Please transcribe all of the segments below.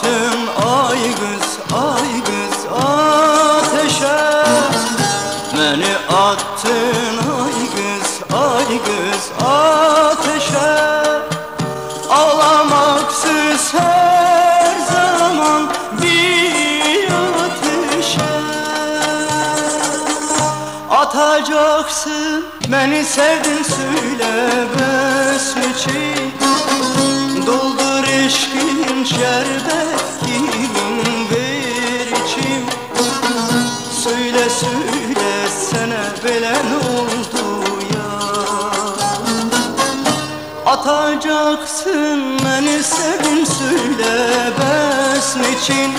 attın ay kız ay kız ateşe. Beni attın ay kız ay kız ateşe. Ağlamaksız her zaman bir ateşe. Atacaksın beni sevdin söyle besmeçi Doldur eşkin şerbet kimin ver içim. Söyle söyle sana belen oldu ya. Atacaksın beni sevin söyle besm için.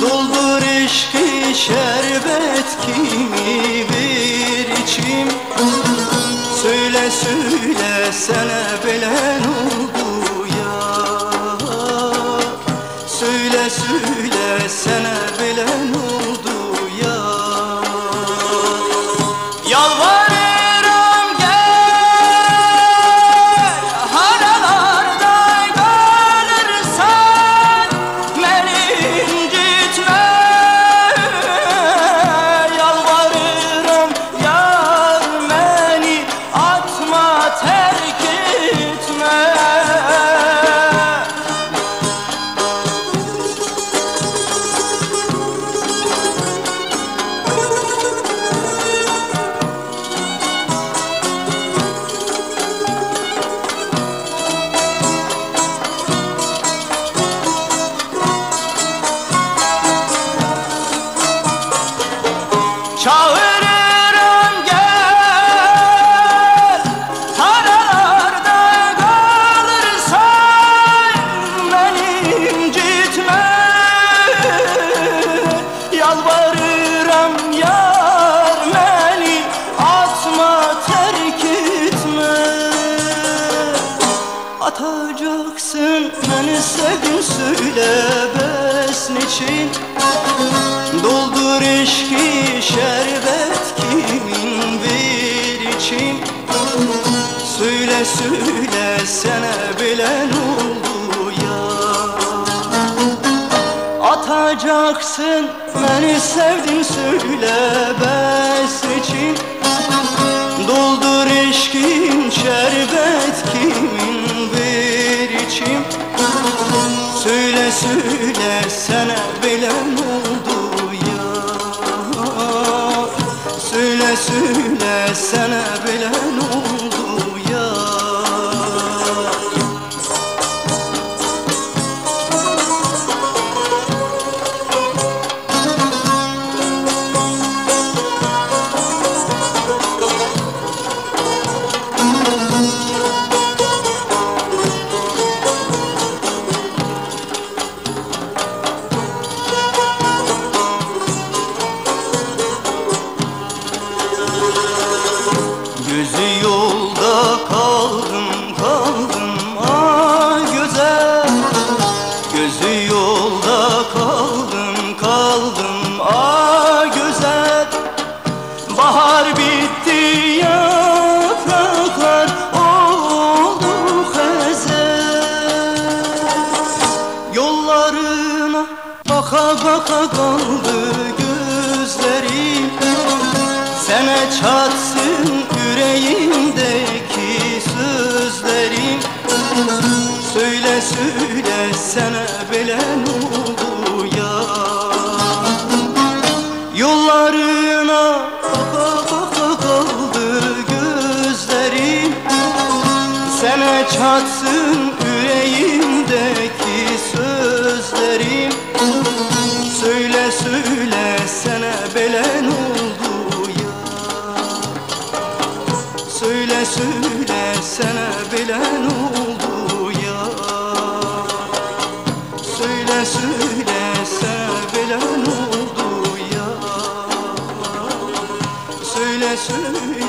Doldur eşki şerbet kimi bir içim. Söyle söyle sana belen Söyle söyle sana belen oldu Çağırırım gel. Haralarda kalırsan Beni incitme. Yalvarırım yar beni Atma terk etme. Atacaksın beni sevdin söyle besn için Doldur eşki şerbet kimin bir içim Söyle söyle sana bilen oldu ya? Atacaksın beni sevdin söyle bes için. Doldur eşkin şerbet kimin bir içim Söyle söyle Söyle sana bilen oldu Bahar bitti yapraklar oldu hezel Yollarına baka baka kaldı gözlerim. Sene çatsın yüreğimdeki sözlerim. Söyle söyle sana bilen oldu çatsın yüreğimdeki sözlerim. Söyle söyle sana bilen oldu ya. Söyle söyle sana bilen oldu ya. Söyle söyle sana bilen oldu ya. Söyle söyle